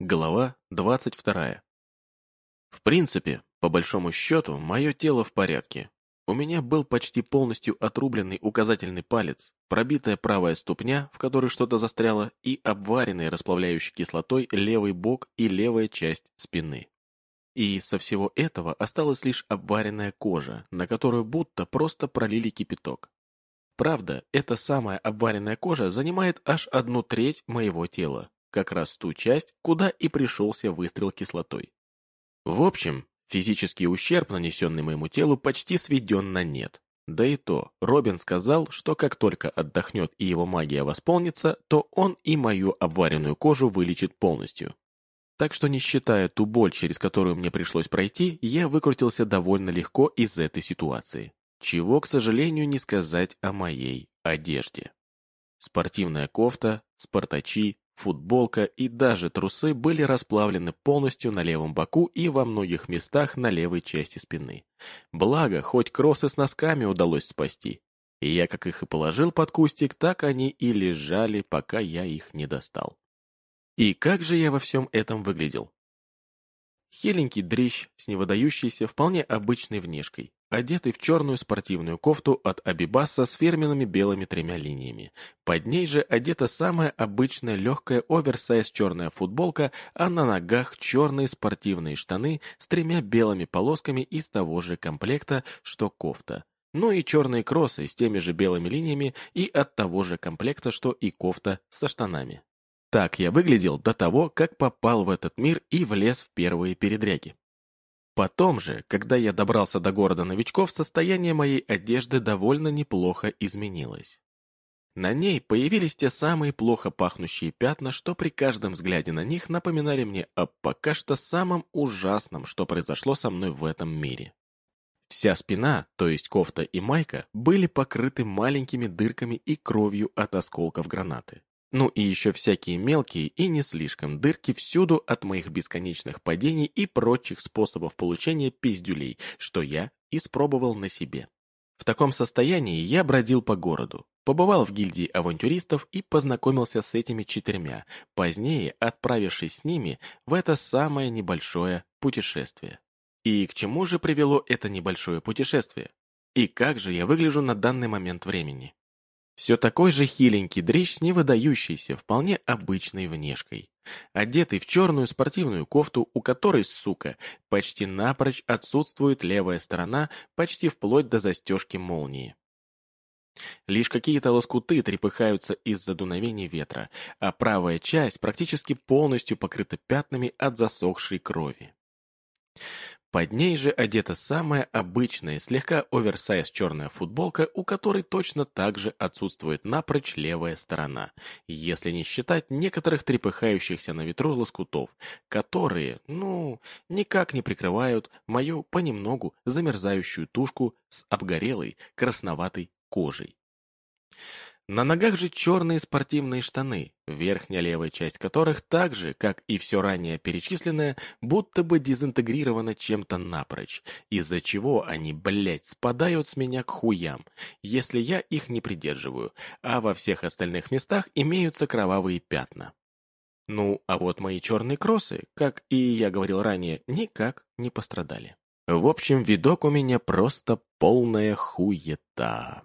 Глава 22. В принципе, по большому счету, мое тело в порядке. У меня был почти полностью отрубленный указательный палец, пробитая правая ступня, в которой что-то застряло, и обваренный расплавляющей кислотой левый бок и левая часть спины. И со всего этого осталась лишь обваренная кожа, на которую будто просто пролили кипяток. Правда, эта самая обваренная кожа занимает аж одну треть моего тела, как раз ту часть, куда и пришелся выстрел кислотой. В общем, физический ущерб, нанесенный моему телу, почти сведен на нет. Да и то, Робин сказал, что как только отдохнет и его магия восполнится, то он и мою обваренную кожу вылечит полностью. Так что, не считая ту боль, через которую мне пришлось пройти, я выкрутился довольно легко из этой ситуации. Чего, к сожалению, не сказать о моей одежде. Спортивная кофта, спартачи, Футболка и даже трусы были расплавлены полностью на левом боку и во многих местах на левой части спины. Благо, хоть кроссы с носками удалось спасти. И я как их и положил под кустик, так они и лежали, пока я их не достал. И как же я во всем этом выглядел? Хиленький дрищ с невыдающейся, вполне обычной внешкой, одетый в черную спортивную кофту от Абибаса с фирменными белыми тремя линиями. Под ней же одета самая обычная легкая оверсайз черная футболка, а на ногах черные спортивные штаны с тремя белыми полосками из того же комплекта, что кофта. Ну и черные кроссы с теми же белыми линиями и от того же комплекта, что и кофта со штанами. Так я выглядел до того, как попал в этот мир и влез в первые передряги. Потом же, когда я добрался до города новичков, состояние моей одежды довольно неплохо изменилось. На ней появились те самые плохо пахнущие пятна, что при каждом взгляде на них напоминали мне о пока что самом ужасном, что произошло со мной в этом мире. Вся спина, то есть кофта и майка, были покрыты маленькими дырками и кровью от осколков гранаты. Ну и еще всякие мелкие и не слишком дырки всюду от моих бесконечных падений и прочих способов получения пиздюлей, что я испробовал на себе. В таком состоянии я бродил по городу, побывал в гильдии авантюристов и познакомился с этими четырьмя, позднее отправившись с ними в это самое небольшое путешествие. И к чему же привело это небольшое путешествие? И как же я выгляжу на данный момент времени? Все такой же хиленький дрищ с невыдающейся, вполне обычной внешкой. Одетый в черную спортивную кофту, у которой, сука, почти напрочь отсутствует левая сторона, почти вплоть до застежки молнии. Лишь какие-то лоскуты трепыхаются из-за дуновений ветра, а правая часть практически полностью покрыта пятнами от засохшей крови. Под ней же одета самая обычная, слегка оверсайз черная футболка, у которой точно так же отсутствует напрочь левая сторона, если не считать некоторых трепыхающихся на ветру лоскутов, которые, ну, никак не прикрывают мою понемногу замерзающую тушку с обгорелой красноватой кожей. На ногах же черные спортивные штаны, верхняя левая часть которых так же, как и все ранее перечисленное, будто бы дезинтегрирована чем-то напрочь, из-за чего они, блядь, спадают с меня к хуям, если я их не придерживаю, а во всех остальных местах имеются кровавые пятна. Ну, а вот мои черные кроссы, как и я говорил ранее, никак не пострадали. В общем, видок у меня просто полная хуета.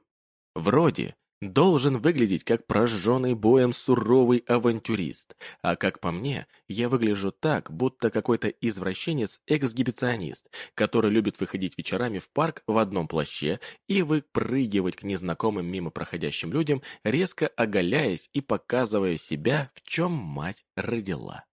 Вроде должен выглядеть как прожженный боем суровый авантюрист, а как по мне, я выгляжу так, будто какой-то извращенец-эксгибиционист, который любит выходить вечерами в парк в одном плаще и выпрыгивать к незнакомым мимо проходящим людям, резко оголяясь и показывая себя, в чем мать родила.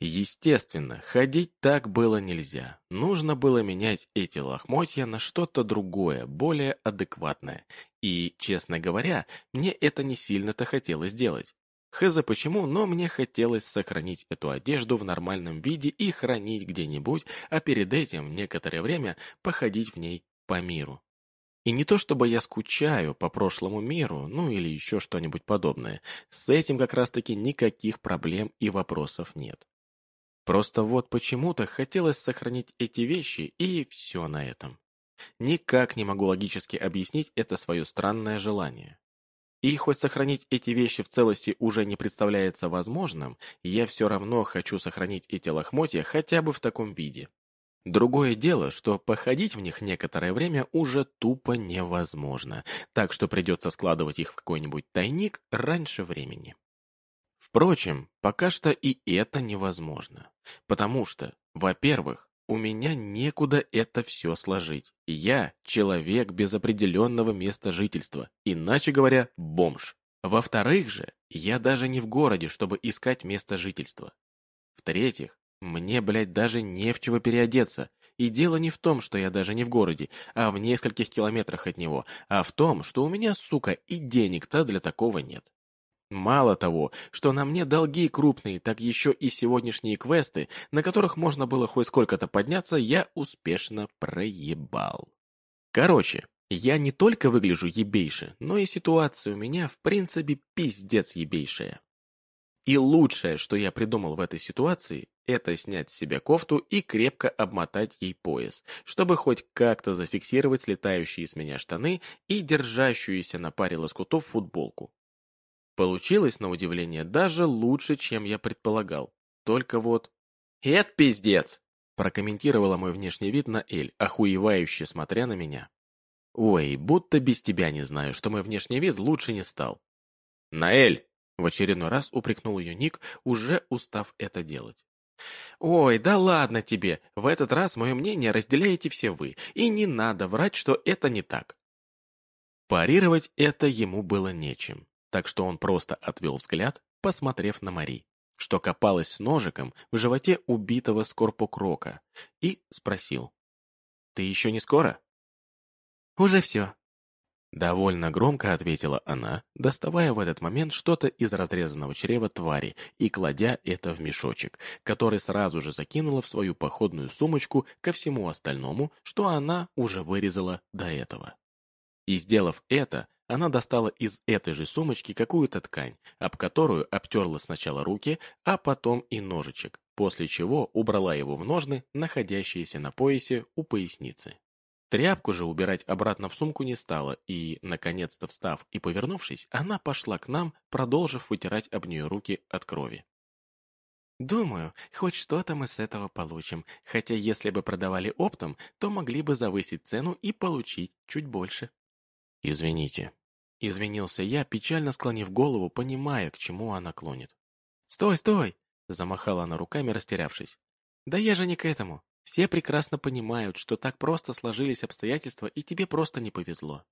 Естественно, ходить так было нельзя. Нужно было менять эти лохмотья на что-то другое, более адекватное. И, честно говоря, мне это не сильно-то хотелось делать. Хз почему, но мне хотелось сохранить эту одежду в нормальном виде и хранить где-нибудь, а перед этим некоторое время походить в ней по миру. И не то чтобы я скучаю по прошлому миру, ну или еще что-нибудь подобное. С этим как раз-таки никаких проблем и вопросов нет. Просто вот почему-то хотелось сохранить эти вещи, и все на этом. Никак не могу логически объяснить это свое странное желание. И хоть сохранить эти вещи в целости уже не представляется возможным, я все равно хочу сохранить эти лохмотья хотя бы в таком виде. Другое дело, что походить в них некоторое время уже тупо невозможно, так что придется складывать их в какой-нибудь тайник раньше времени. Впрочем, пока что и это невозможно, потому что, во-первых, у меня некуда это все сложить. Я человек без определенного места жительства, иначе говоря, бомж. Во-вторых же, я даже не в городе, чтобы искать место жительства. В-третьих, мне, блядь, даже не в чего переодеться. И дело не в том, что я даже не в городе, а в нескольких километрах от него, а в том, что у меня, сука, и денег-то для такого нет. Мало того, что на мне долги крупные, так еще и сегодняшние квесты, на которых можно было хоть сколько-то подняться, я успешно проебал. Короче, я не только выгляжу ебейше, но и ситуация у меня, в принципе, пиздец ебейшая. И лучшее, что я придумал в этой ситуации, это снять с себя кофту и крепко обмотать ей пояс, чтобы хоть как-то зафиксировать слетающие с меня штаны и держащуюся на паре лоскутов футболку. Получилось, на удивление, даже лучше, чем я предполагал. Только вот... «Это пиздец!» прокомментировала мой внешний вид на Эль, охуевающе смотря на меня. «Ой, будто без тебя не знаю, что мой внешний вид лучше не стал». «Наэль!» — в очередной раз упрекнул ее Ник, уже устав это делать. «Ой, да ладно тебе, в этот раз мое мнение разделяете все вы, и не надо врать, что это не так». Парировать это ему было нечем так что он просто отвел взгляд, посмотрев на Мари, что копалась с ножиком в животе убитого скорпокрока, и спросил. «Ты еще не скоро?» «Уже все». Довольно громко ответила она, доставая в этот момент что-то из разрезанного чрева твари и кладя это в мешочек, который сразу же закинула в свою походную сумочку ко всему остальному, что она уже вырезала до этого. И сделав это, она достала из этой же сумочки какую-то ткань, об которую обтерла сначала руки, а потом и ножичек, после чего убрала его в ножны, находящиеся на поясе у поясницы. Тряпку же убирать обратно в сумку не стала, и, наконец-то встав и повернувшись, она пошла к нам, продолжив вытирать об нее руки от крови. «Думаю, хоть что-то мы с этого получим, хотя если бы продавали оптом, то могли бы завысить цену и получить чуть больше». «Извините», Извинился я, печально склонив голову, понимая, к чему она клонит. «Стой, стой!» – замахала она руками, растерявшись. «Да я же не к этому. Все прекрасно понимают, что так просто сложились обстоятельства, и тебе просто не повезло.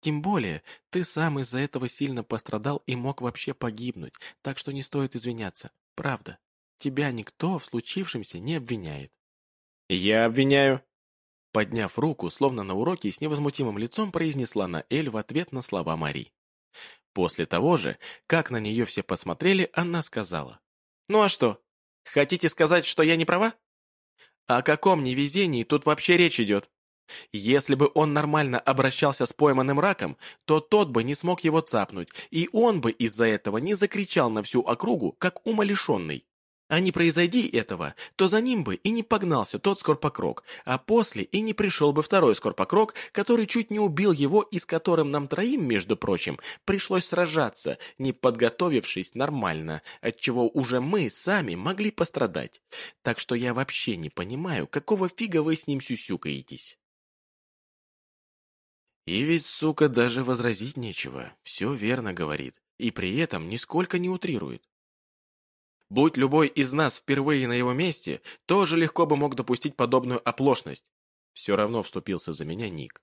Тем более, ты сам из-за этого сильно пострадал и мог вообще погибнуть, так что не стоит извиняться. Правда. Тебя никто в случившемся не обвиняет». «Я обвиняю», Подняв руку, словно на уроке, с невозмутимым лицом произнесла Наэль в ответ на слова Мари. После того же, как на нее все посмотрели, она сказала. «Ну а что? Хотите сказать, что я не права?» «О каком невезении тут вообще речь идет? Если бы он нормально обращался с пойманным раком, то тот бы не смог его цапнуть, и он бы из-за этого не закричал на всю округу, как умалишенный. А не произойди этого, то за ним бы и не погнался тот скорпокрок, а после и не пришел бы второй скорпокрок, который чуть не убил его и с которым нам троим, между прочим, пришлось сражаться, не подготовившись нормально, от чего уже мы сами могли пострадать. Так что я вообще не понимаю, какого фига вы с ним сюсюкаетесь. И ведь, сука, даже возразить нечего, все верно говорит, и при этом нисколько не утрирует. Будь любой из нас впервые на его месте, тоже легко бы мог допустить подобную оплошность. Все равно вступился за меня Ник.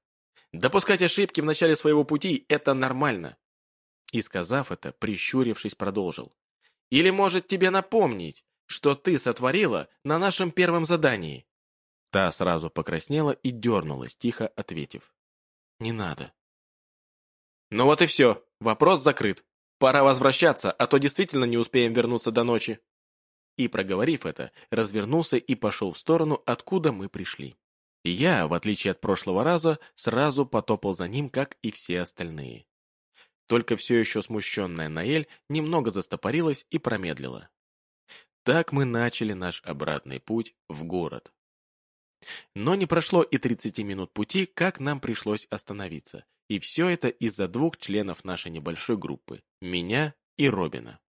Допускать ошибки в начале своего пути – это нормально. И сказав это, прищурившись, продолжил. Или может тебе напомнить, что ты сотворила на нашем первом задании? Та сразу покраснела и дернулась, тихо ответив. Не надо. Ну вот и все, вопрос закрыт. Пора возвращаться, а то действительно не успеем вернуться до ночи. И, проговорив это, развернулся и пошел в сторону, откуда мы пришли. Я, в отличие от прошлого раза, сразу потопал за ним, как и все остальные. Только все еще смущенная Наэль немного застопорилась и промедлила. Так мы начали наш обратный путь в город. Но не прошло и 30 минут пути, как нам пришлось остановиться. И все это из-за двух членов нашей небольшой группы – меня и Робина.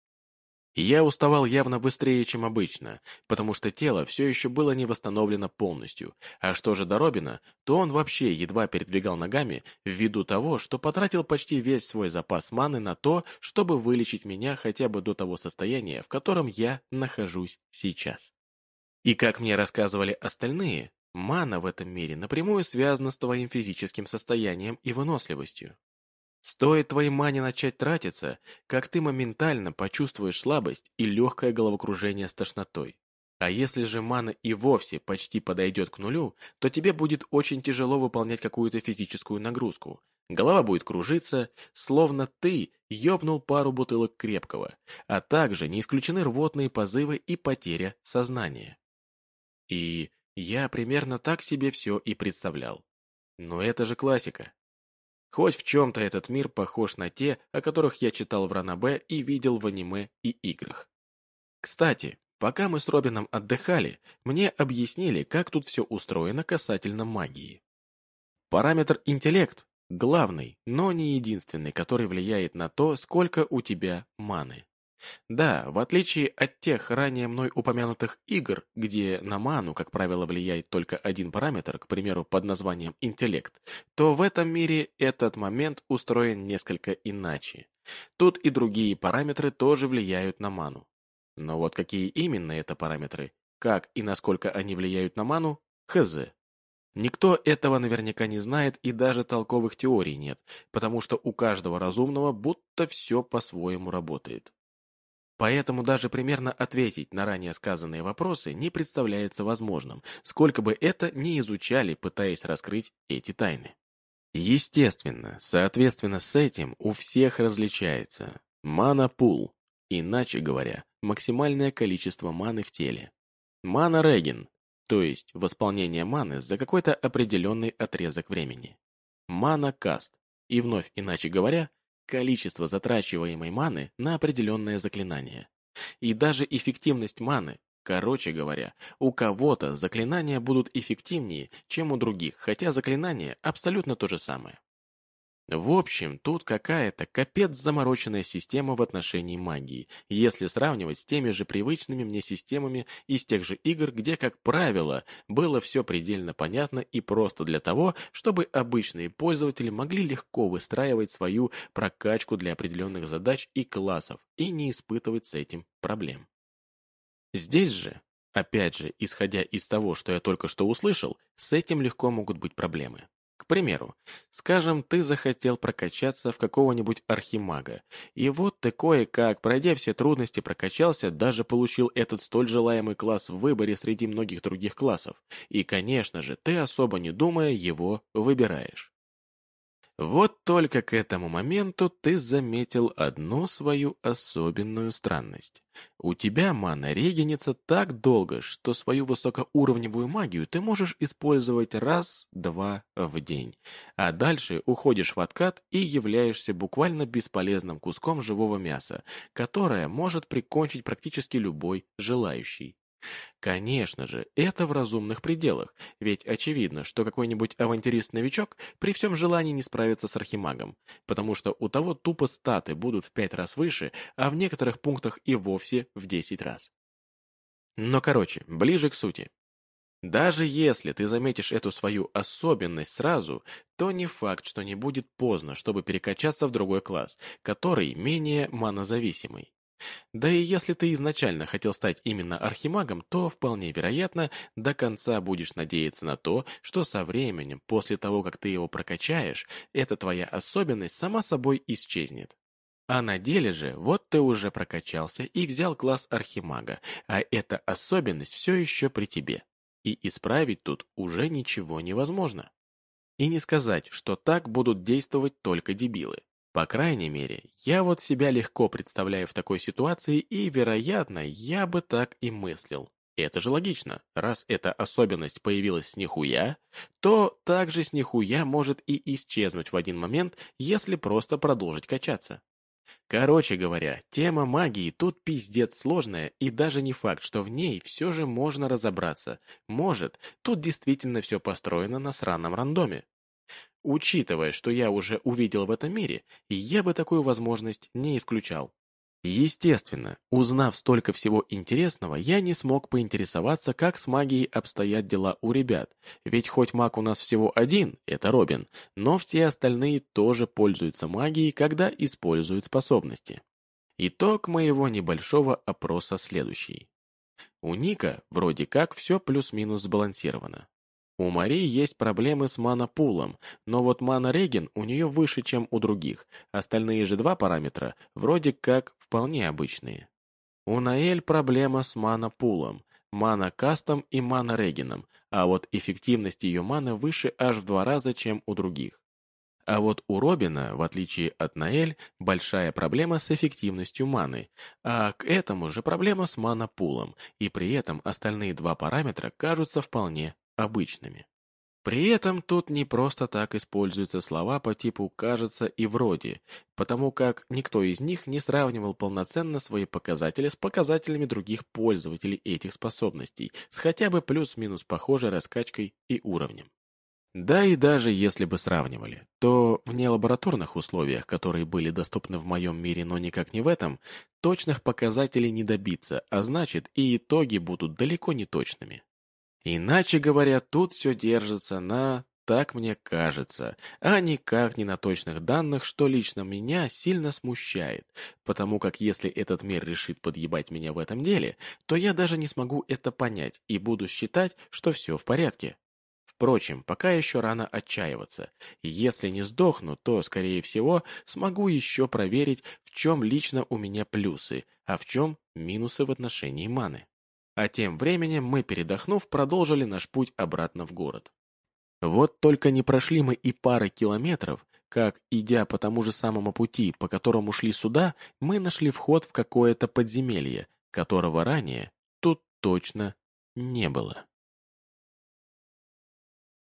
Я уставал явно быстрее, чем обычно, потому что тело все еще было не восстановлено полностью. А что же до Робина, то он вообще едва передвигал ногами ввиду того, что потратил почти весь свой запас маны на то, чтобы вылечить меня хотя бы до того состояния, в котором я нахожусь сейчас. И как мне рассказывали остальные, мана в этом мире напрямую связана с твоим физическим состоянием и выносливостью. Стоит твоей мане начать тратиться, как ты моментально почувствуешь слабость и легкое головокружение с тошнотой. А если же мана и вовсе почти подойдет к нулю, то тебе будет очень тяжело выполнять какую-то физическую нагрузку. Голова будет кружиться, словно ты ёбнул пару бутылок крепкого, а также не исключены рвотные позывы и потеря сознания. И я примерно так себе все и представлял. Но это же классика. Хоть в чем-то этот мир похож на те, о которых я читал в Ранабе и видел в аниме и играх. Кстати, пока мы с Робином отдыхали, мне объяснили, как тут все устроено касательно магии. Параметр интеллект – главный, но не единственный, который влияет на то, сколько у тебя маны. Да, в отличие от тех ранее мной упомянутых игр, где на ману, как правило, влияет только один параметр, к примеру, под названием интеллект, то в этом мире этот момент устроен несколько иначе. Тут и другие параметры тоже влияют на ману. Но вот какие именно это параметры, как и насколько они влияют на ману, хз. Никто этого наверняка не знает и даже толковых теорий нет, потому что у каждого разумного будто все по-своему работает. Поэтому даже примерно ответить на ранее сказанные вопросы не представляется возможным, сколько бы это ни изучали, пытаясь раскрыть эти тайны. Естественно, соответственно с этим у всех различается мана-пул, иначе говоря, максимальное количество маны в теле. Мана-реген, то есть восполнение маны за какой-то определенный отрезок времени. Мана-каст, и вновь иначе говоря, количество затрачиваемой маны на определенное заклинание. И даже эффективность маны, короче говоря, у кого-то заклинания будут эффективнее, чем у других, хотя заклинание абсолютно то же самое. В общем, тут какая-то капец замороченная система в отношении магии, если сравнивать с теми же привычными мне системами из тех же игр, где, как правило, было все предельно понятно и просто для того, чтобы обычные пользователи могли легко выстраивать свою прокачку для определенных задач и классов и не испытывать с этим проблем. Здесь же, опять же, исходя из того, что я только что услышал, с этим легко могут быть проблемы. К примеру, скажем, ты захотел прокачаться в какого-нибудь архимага, и вот ты кое-как, пройдя все трудности, прокачался, даже получил этот столь желаемый класс в выборе среди многих других классов, и, конечно же, ты особо не думая его выбираешь. Вот только к этому моменту ты заметил одну свою особенную странность. У тебя мана регенится так долго, что свою высокоуровневую магию ты можешь использовать раз-два в день, а дальше уходишь в откат и являешься буквально бесполезным куском живого мяса, которое может прикончить практически любой желающий. Конечно же, это в разумных пределах, ведь очевидно, что какой-нибудь авантюрист-новичок при всем желании не справится с архимагом, потому что у того тупо статы будут в пять раз выше, а в некоторых пунктах и вовсе в десять раз. Но короче, ближе к сути. Даже если ты заметишь эту свою особенность сразу, то не факт, что не будет поздно, чтобы перекачаться в другой класс, который менее манозависимый. Да и если ты изначально хотел стать именно архимагом, то, вполне вероятно, до конца будешь надеяться на то, что со временем, после того, как ты его прокачаешь, эта твоя особенность сама собой исчезнет. А на деле же, вот ты уже прокачался и взял класс архимага, а эта особенность все еще при тебе. И исправить тут уже ничего невозможно. И не сказать, что так будут действовать только дебилы. По крайней мере, я вот себя легко представляю в такой ситуации, и, вероятно, я бы так и мыслил. Это же логично. Раз эта особенность появилась с нихуя, то также с нихуя может и исчезнуть в один момент, если просто продолжить качаться. Короче говоря, тема магии тут пиздец сложная, и даже не факт, что в ней все же можно разобраться. Может, тут действительно все построено на сраном рандоме. Учитывая, что я уже увидел в этом мире, я бы такую возможность не исключал. Естественно, узнав столько всего интересного, я не смог поинтересоваться, как с магией обстоят дела у ребят, ведь хоть маг у нас всего один, это Робин, но все остальные тоже пользуются магией, когда используют способности. Итог моего небольшого опроса следующий. У Ника вроде как все плюс-минус сбалансировано. У Марии есть проблемы с манопулом, но вот мана-реген у нее выше, чем у других. Остальные же два параметра вроде как вполне обычные. У Наэль проблема с манопулом, мана-кастом и мана-регеном, а вот эффективность ее маны выше аж в два раза, чем у других. А вот у Робина, в отличие от Наэль, большая проблема с эффективностью маны, а к этому же проблема с манопулом, и при этом остальные два параметра кажутся вполне обычными. При этом тут не просто так используются слова по типу «кажется» и «вроде», потому как никто из них не сравнивал полноценно свои показатели с показателями других пользователей этих способностей с хотя бы плюс-минус похожей раскачкой и уровнем. Да и даже если бы сравнивали, то в нелабораторных условиях, которые были доступны в моем мире, но никак не в этом, точных показателей не добиться, а значит и итоги будут далеко не точными. Иначе говоря, тут все держится на «так мне кажется», а никак не на точных данных, что лично меня сильно смущает, потому как если этот мир решит подъебать меня в этом деле, то я даже не смогу это понять и буду считать, что все в порядке. Впрочем, пока еще рано отчаиваться. Если не сдохну, то, скорее всего, смогу еще проверить, в чем лично у меня плюсы, а в чем минусы в отношении маны. А тем временем мы, передохнув, продолжили наш путь обратно в город. Вот только не прошли мы и пары километров, как, идя по тому же самому пути, по которому шли сюда, мы нашли вход в какое-то подземелье, которого ранее тут точно не было.